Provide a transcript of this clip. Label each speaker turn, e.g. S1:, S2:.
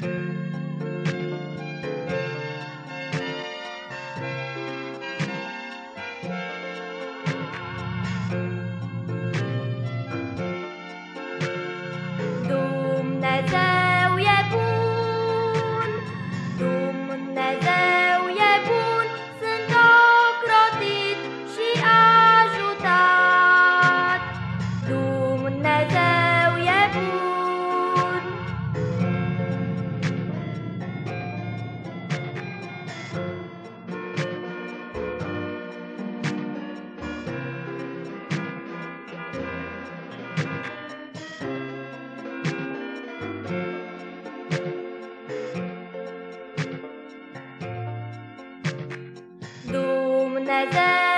S1: thank you nazar